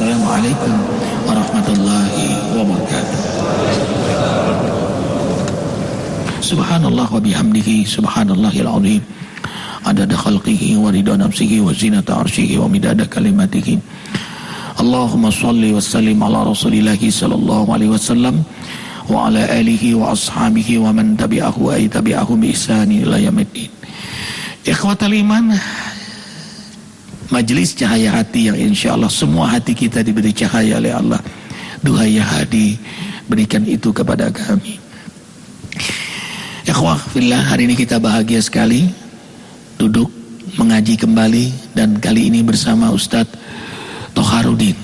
Assalamualaikum warahmatullahi wabarakatuh. Subhanallah wa bihamdihi subhanallahil azim. Adada khalqihi wa ridha nafsihi wa zinata arshihi wa midada kalimatihi. Allahumma salli wa sallim ala rasulillahi sallallahu alaihi wasallam wa ala alihi wa ashabihi wa man tabi'ahu wa tabi'ahu bi ihsani ila yaumiddin. Ikhwatal iman, Majlis cahaya hati yang insya Allah semua hati kita diberi cahaya oleh Allah. Duhai ya hadi, berikan itu kepada kami. Ikhwah fillah, hari ini kita bahagia sekali duduk mengaji kembali dan kali ini bersama Ustadz Toharudin.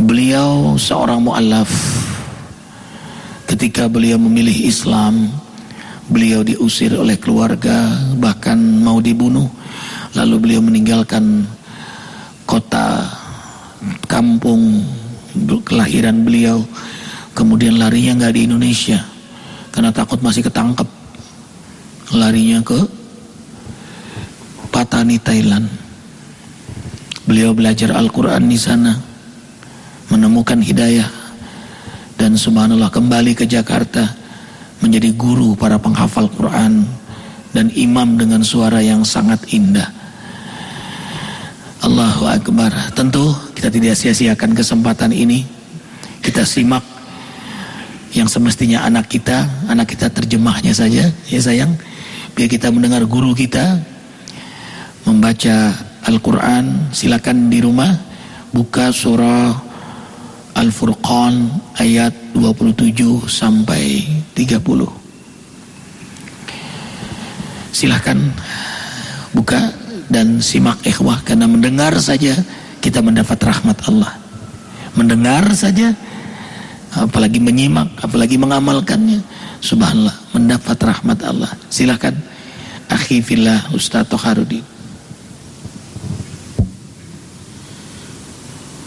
Beliau seorang mu'alaf. Ketika beliau memilih Islam, beliau diusir oleh keluarga, bahkan mau dibunuh Lalu beliau meninggalkan kota kampung kelahiran beliau. Kemudian larinya nggak di Indonesia karena takut masih ketangkep. Larinya ke Patani Thailand. Beliau belajar Al-Quran di sana, menemukan hidayah dan subhanallah kembali ke Jakarta menjadi guru para penghafal Quran dan imam dengan suara yang sangat indah. Allahu Akbar. Tentu kita tidak sia-siakan kesempatan ini. Kita simak yang semestinya anak kita, anak kita terjemahnya saja, ya sayang. Biar kita mendengar guru kita membaca Al-Quran. Silakan di rumah buka surah Al-Furqan ayat 27 sampai 30. Silahkan buka dan simak ikhwah karena mendengar saja kita mendapat rahmat Allah. Mendengar saja apalagi menyimak, apalagi mengamalkannya, subhanallah mendapat rahmat Allah. Silakan akhi fillah Ustaz Toharudin.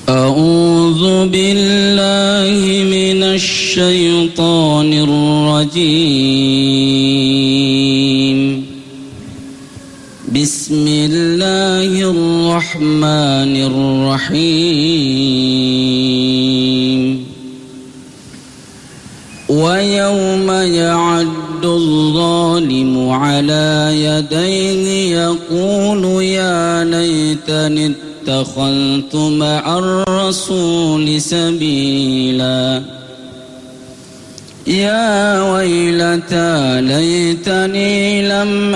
أعوذ بالله من الشيطان الرجيم الرحمن الرحيم. ويوم يعد الظالم على يديه يقول يا ليتني اتخذت مع الرسول سبيلاً. يا ويلتى ليتني لم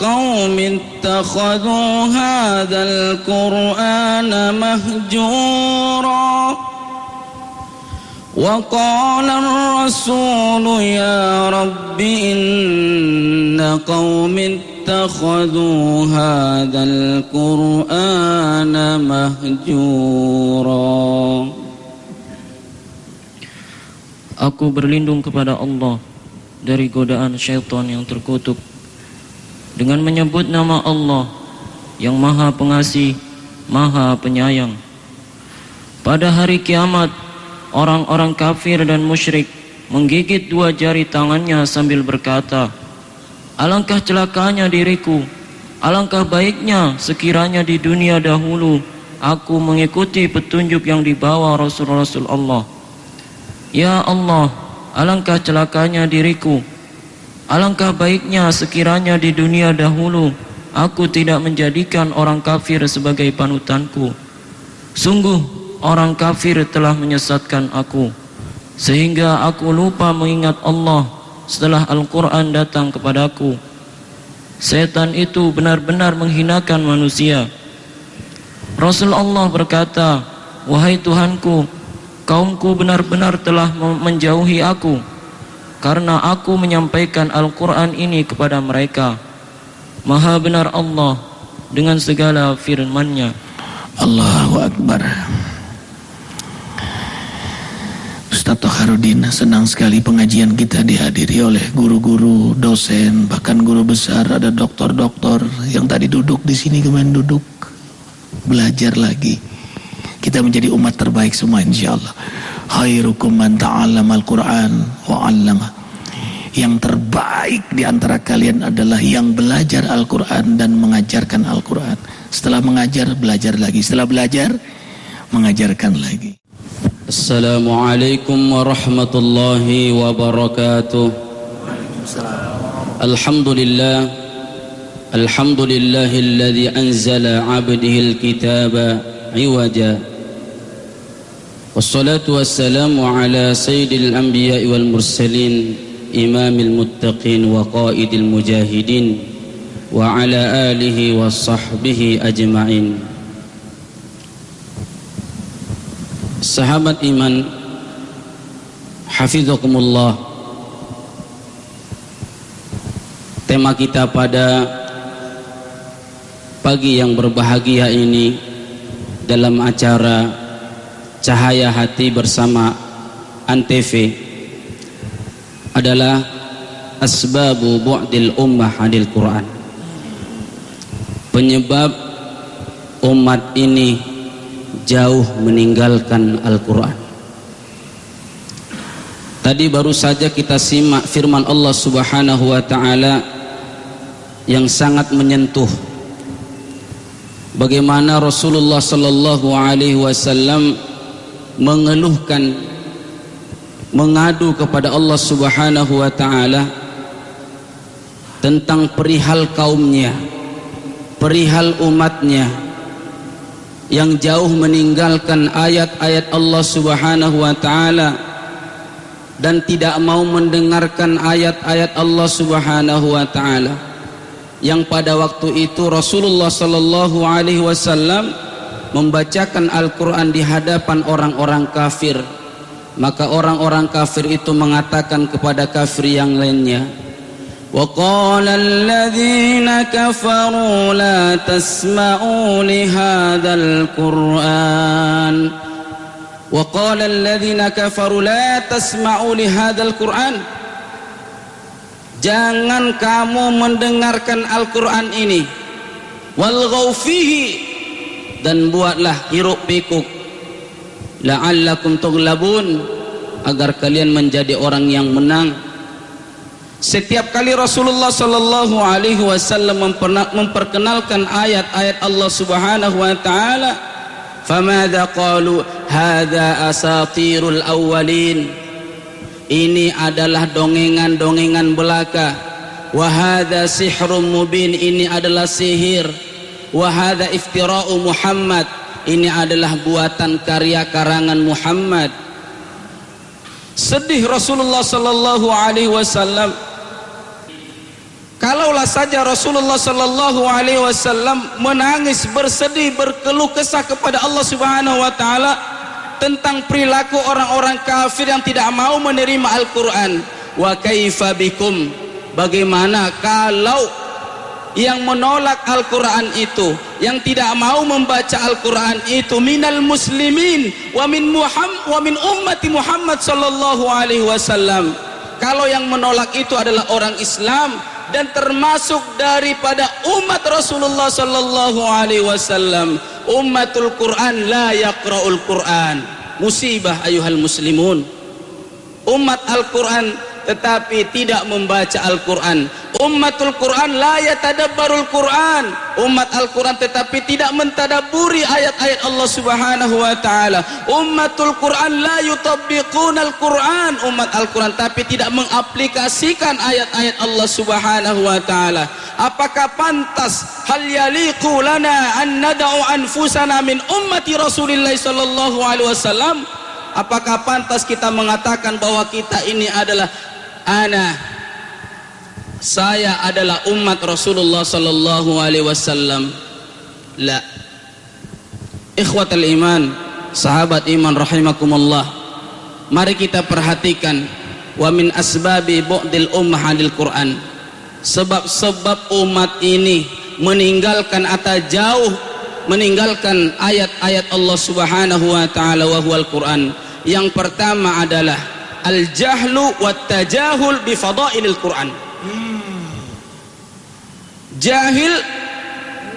قوم اتخذوا هذا القرآن مهجورا وقال الرسول يا رب إن قوم اتخذوا هذا القرآن مهجورا Aku berlindung kepada Allah dari godaan syaitan yang terkutuk dengan menyebut nama Allah yang maha pengasih, maha penyayang. Pada hari kiamat, orang-orang kafir dan musyrik menggigit dua jari tangannya sambil berkata, Alangkah celakanya diriku, alangkah baiknya sekiranya di dunia dahulu aku mengikuti petunjuk yang dibawa Rasul-Rasul Allah. Ya Allah, alangkah celakanya diriku. Alangkah baiknya sekiranya di dunia dahulu aku tidak menjadikan orang kafir sebagai panutanku. Sungguh orang kafir telah menyesatkan aku sehingga aku lupa mengingat Allah setelah Al-Quran datang kepadaku. Setan itu benar-benar menghinakan manusia. Rasul Allah berkata, Wahai Tuhanku, kaumku benar-benar telah menjauhi aku karena aku menyampaikan Al-Quran ini kepada mereka maha benar Allah dengan segala firman-Nya Allahu Akbar Sakarudin senang sekali pengajian kita dihadiri oleh guru-guru, dosen, bahkan guru besar, ada doktor-doktor yang tadi duduk di sini kemarin duduk belajar lagi. Kita menjadi umat terbaik semua insyaallah. Khairukum man ta'allama al-Qur'an wa 'allama. Yang terbaik di antara kalian adalah yang belajar Al-Qur'an dan mengajarkan Al-Qur'an. Setelah mengajar, belajar lagi. Setelah belajar, mengajarkan lagi. Assalamualaikum warahmatullahi wabarakatuh. Alhamdulillah Alhamdulillahilladzi anzala 'abdihi al-kitaba 'iwaja. Wassalatu wassalamu ala sayyidil anbiya'i wal mursalin qaidil mujahidin wa ala alihi wa sahbihi ajma'in. Sahabat iman Hafizakumullah Tema kita pada Pagi yang berbahagia ini Dalam acara Cahaya Hati bersama Antv Adalah Asbabu bu'dil ummah adil Quran. Penyebab Umat ini jauh meninggalkan Al-Quran. Tadi baru saja kita simak firman Allah subhanahu wa ta'ala Yang sangat menyentuh. Bagaimana Rasulullah sallallahu alaihi wasallam mengeluhkan mengadu kepada Allah Subhanahu wa taala tentang perihal kaumnya, perihal umatnya, yang jauh meninggalkan ayat-ayat Allah Subhanahu wa taala dan tidak mau mendengarkan ayat-ayat Allah Subhanahu wa taala. Yang pada waktu itu Rasulullah sallallahu alaihi wasallam membacakan Al-Qur'an di hadapan orang-orang kafir maka orang-orang kafir itu mengatakan kepada kafir yang lainnya وقال الذين كفروا لا تسمعوا لهذا القرآن وقال الذين كفروا لا تسمعوا لهذا القرآن Jangan kamu mendengarkan Al-Quran ini Walghaw fihi Dan buatlah hiruk pikuk La'allakum tughlabun Agar kalian menjadi orang yang menang Setiap kali Rasulullah sallallahu alaihi wasallam memperkenalkan ayat-ayat Allah Subhanahu wa taala, famadza qalu hadza asatirul awwalin. Ini adalah dongengan-dongengan belaka. Wa hadza sihrun mubin. Ini adalah sihir. Wa iftira'u Muhammad. Ini adalah buatan karya karangan Muhammad. Sedih Rasulullah sallallahu alaihi wasallam Kalaulah saja Rasulullah sallallahu alaihi wasallam menangis bersedih berkeluh kesah kepada Allah Subhanahu wa taala tentang perilaku orang-orang kafir yang tidak mau menerima Al-Qur'an. Wa kaifa bikum? Bagaimana kalau yang menolak Al-Quran itu yang tidak mau membaca Al-Quran itu minal muslimin wa min Muhammad wa min ummati Muhammad sallallahu alaihi wasallam. Kalau yang menolak itu adalah orang Islam dan termasuk daripada umat Rasulullah sallallahu alaihi wasallam. Ummatul Quran la yaqra'ul Quran. Musibah ayuhal muslimun. Umat Al-Quran tetapi tidak membaca Al-Quran Ummatul Quran la yatadabbarul Quran. Umat Al-Quran tetapi tidak mentadaburi ayat-ayat Allah Subhanahu wa taala. Ummatul Quran la yutabbiquna Al-Quran umat Al-Quran tapi tidak mengaplikasikan ayat-ayat Allah Subhanahu wa taala. Apakah pantas? Hal yaliqu lana an nad'u anfusana min ummati Rasulillah sallallahu alaihi wasallam? Apakah pantas kita mengatakan bahwa kita ini adalah ana saya adalah umat Rasulullah sallallahu alaihi wasallam. La. Ikhwatal iman sahabat iman rahimakumullah. Mari kita perhatikan wa min asbabi bu'dil ummah anil Quran. Sebab-sebab umat ini meninggalkan atau jauh meninggalkan ayat-ayat Allah Subhanahu wa taala wa huwal Quran. Yang pertama adalah al-jahlu wat tajahul bi fadailil Quran. Jahil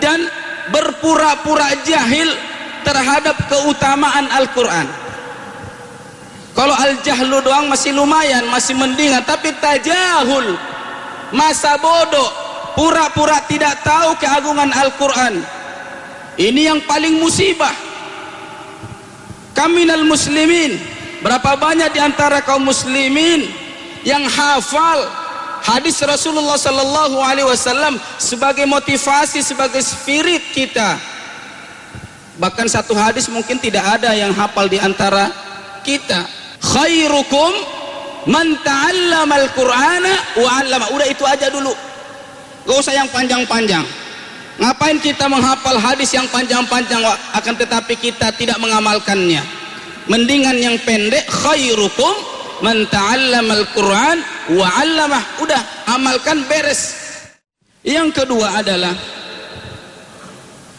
dan berpura-pura jahil terhadap keutamaan Al-Quran. Kalau al-jahlu doang masih lumayan, masih mendingan, tapi tajahul masa bodoh, pura-pura tidak tahu keagungan Al-Quran. Ini yang paling musibah. Kaminal muslimin, berapa banyak di antara kaum muslimin yang hafal hadis Rasulullah sallallahu alaihi wasallam sebagai motivasi sebagai spirit kita. Bahkan satu hadis mungkin tidak ada yang hafal di antara kita. Khairukum man ta'allama al-Qur'ana wa 'allama. Udah itu aja dulu. Gak usah yang panjang-panjang. Ngapain kita menghafal hadis yang panjang-panjang akan tetapi kita tidak mengamalkannya? Mendingan yang pendek khairukum man ta'allama al-Qur'an wa 'allamah. Udah, amalkan beres. Yang kedua adalah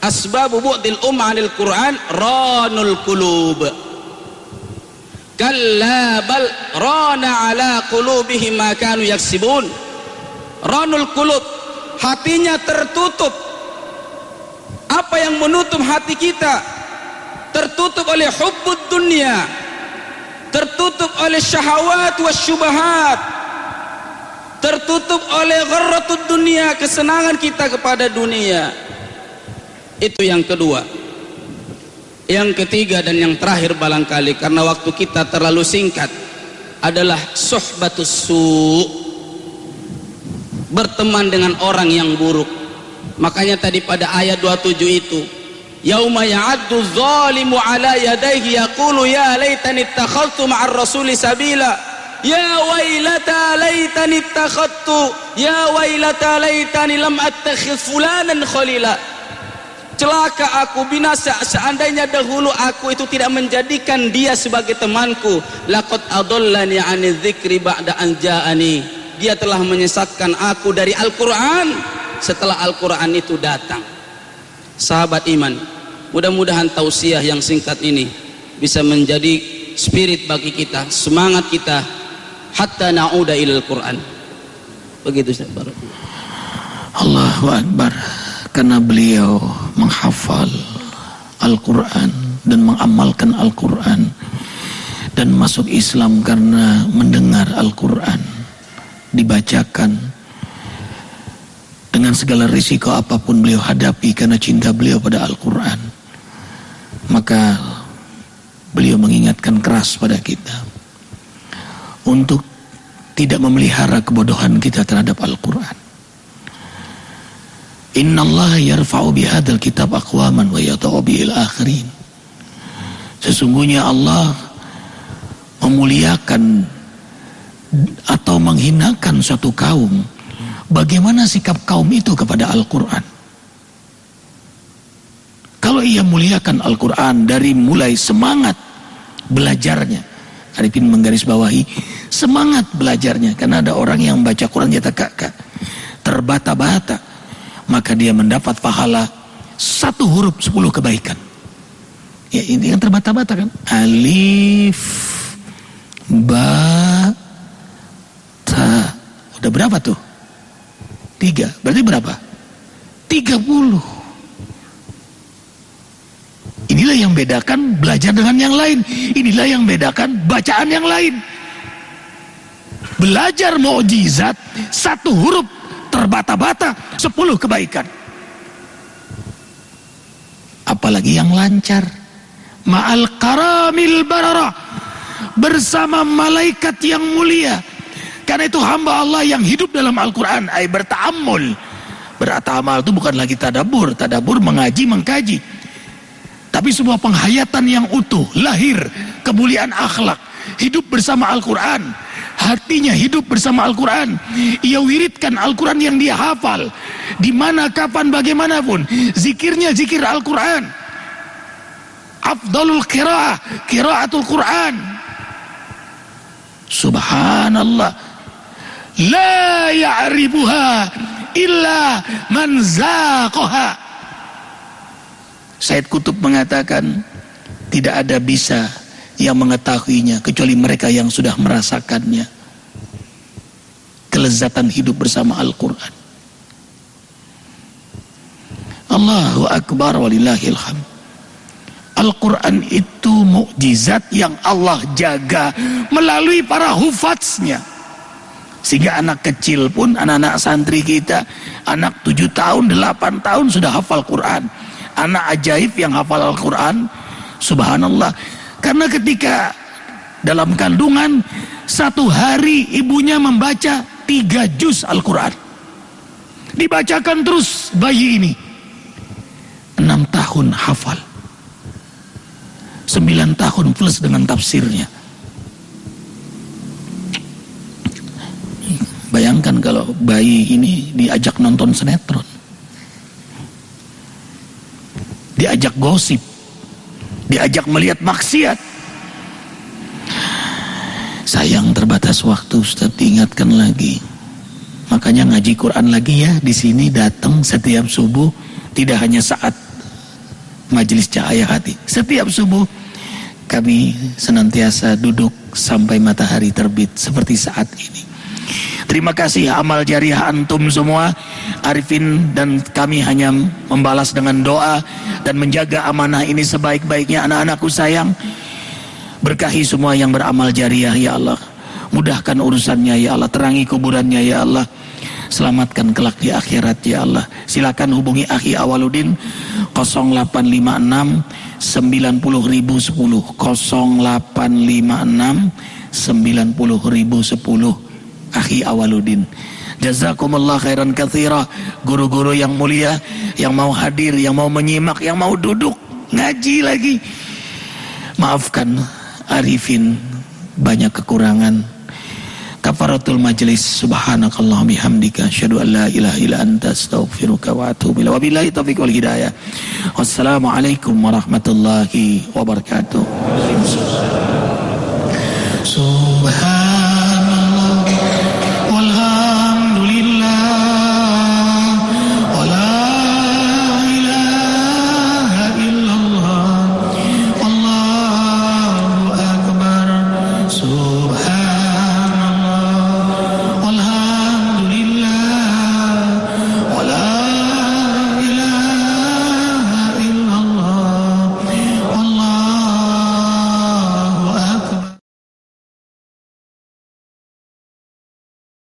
asbabu bu'dil umma 'anil Qur'an ranul qulub. Kalla bal rana 'ala qulubihim ma kanu yaksibun. Ranul qulub, hatinya tertutup. Apa yang menutup hati kita? Tertutup oleh hubbud dunia tertutup oleh syahwat wa syubahat tertutup oleh gharratud dunia kesenangan kita kepada dunia. Itu yang kedua. Yang ketiga dan yang terakhir barangkali karena waktu kita terlalu singkat adalah suhbatus su. Berteman dengan orang yang buruk. Makanya tadi pada ayat 27 itu yauma ya'addu zalimu ala yadayhi yaqulu ya laitani ittakhadtu ma'ar rasuli sabila. Ya wailata laitani ittakhadtu ya wailata laitani lam attakhidh fulanan khalila. Celaka aku binasa seandainya dahulu aku itu tidak menjadikan dia sebagai temanku laqad adallani 'ani dzikri ba'da an ja'ani. Dia telah menyesatkan aku dari Al-Qur'an. Setelah Al-Qur'an itu datang sahabat iman mudah-mudahan tausiah yang singkat ini bisa menjadi spirit bagi kita semangat kita hatta na'uda ilal Quran. Begitu Ustaz. Allahu Akbar. Karena beliau menghafal Al-Quran dan mengamalkan Al-Quran dan masuk Islam karena mendengar Al-Quran dibacakan dengan segala risiko apa pun beliau hadapi karena cinta beliau pada Al-Quran. Maka beliau mengingatkan keras pada kita untuk tidak memelihara kebodohan kita terhadap Al-Quran. Inna Allah yarfa'u bihadal kitab aqwaman wa yata'u bihil akhirin. Sesungguhnya Allah memuliakan atau menghinakan suatu kaum Bagaimana sikap kaum itu kepada Al-Quran? Kalau ia muliakan Al-Quran dari mulai semangat belajarnya. Arifin menggarisbawahi semangat belajarnya. Karena ada orang yang baca Quran jatah kakak. Terbata-bata. Maka dia mendapat pahala satu huruf sepuluh kebaikan. Ya ini kan terbata-bata kan. Alif. Ba. Ta. Udah berapa tuh? Tiga. Berarti berapa? Tiga puluh. Inilah yang bedakan belajar dengan yang lain. Inilah yang bedakan bacaan yang lain. Belajar mukjizat satu huruf terbata-bata sepuluh kebaikan. Apalagi yang lancar. Ma'al karamil barara. Bersama malaikat yang mulia karena itu hamba Allah yang hidup dalam Al-Quran. Ay berta'amul. Beratamal itu bukan lagi tadabur. Tadabur mengaji, mengkaji. Tapi sebuah penghayatan yang utuh. Lahir. Kemuliaan akhlak. Hidup bersama Al-Quran. Hatinya hidup bersama Al-Quran. Ia wiridkan Al-Quran yang dia hafal. Di mana, kapan, bagaimanapun. Zikirnya zikir Al-Quran. Afdalul kira'ah. Kira'atul Quran. Subhanallah la ya'ribuha illa man zaqaha Said Kutub mengatakan tidak ada bisa yang mengetahuinya kecuali mereka yang sudah merasakannya. Kelezatan hidup bersama Al-Quran. Allahu Akbar walillahil hamd. Al-Quran itu mukjizat yang Allah jaga melalui para hufatsnya. Sehingga anak kecil pun, anak-anak santri kita, anak tujuh tahun, delapan tahun sudah hafal Quran. Anak ajaib yang hafal Al-Quran, subhanallah. Karena ketika dalam kandungan, satu hari ibunya membaca tiga juz Al-Quran. Dibacakan terus bayi ini. Enam tahun hafal. 9 tahun plus dengan tafsirnya. Bayangkan kalau bayi ini diajak nonton sinetron. Diajak gosip. Diajak melihat maksiat. Sayang terbatas waktu Ustaz diingatkan lagi. Makanya ngaji Quran lagi ya di sini datang setiap subuh tidak hanya saat majelis cahaya hati. Setiap subuh kami senantiasa duduk sampai matahari terbit seperti saat ini. Terima kasih amal jariah antum semua. Arifin dan kami hanya membalas dengan doa dan menjaga amanah ini sebaik-baiknya anak-anakku sayang. Berkahi semua yang beramal jariah ya Allah. Mudahkan urusannya ya Allah, terangi kuburannya ya Allah. Selamatkan kelak di akhirat ya Allah. Silakan hubungi Akhi Awaludin 0856 90 ribu 10 0856 90 ribu 10 Akhi Awaludin. Jazakumullah khairan kathira. Guru-guru yang mulia Yang mau hadir, yang mau menyimak Yang mau duduk, ngaji lagi. Maafkan Arifin Banyak kekurangan. Kafaratul majlis subhanakallah bihamdika asyhadu an la ilaha illa anta astaghfiruka wa atubu ilaik wabillahi taufiq wal hidayah. Wassalamu alaikum warahmatullahi wabarakatuh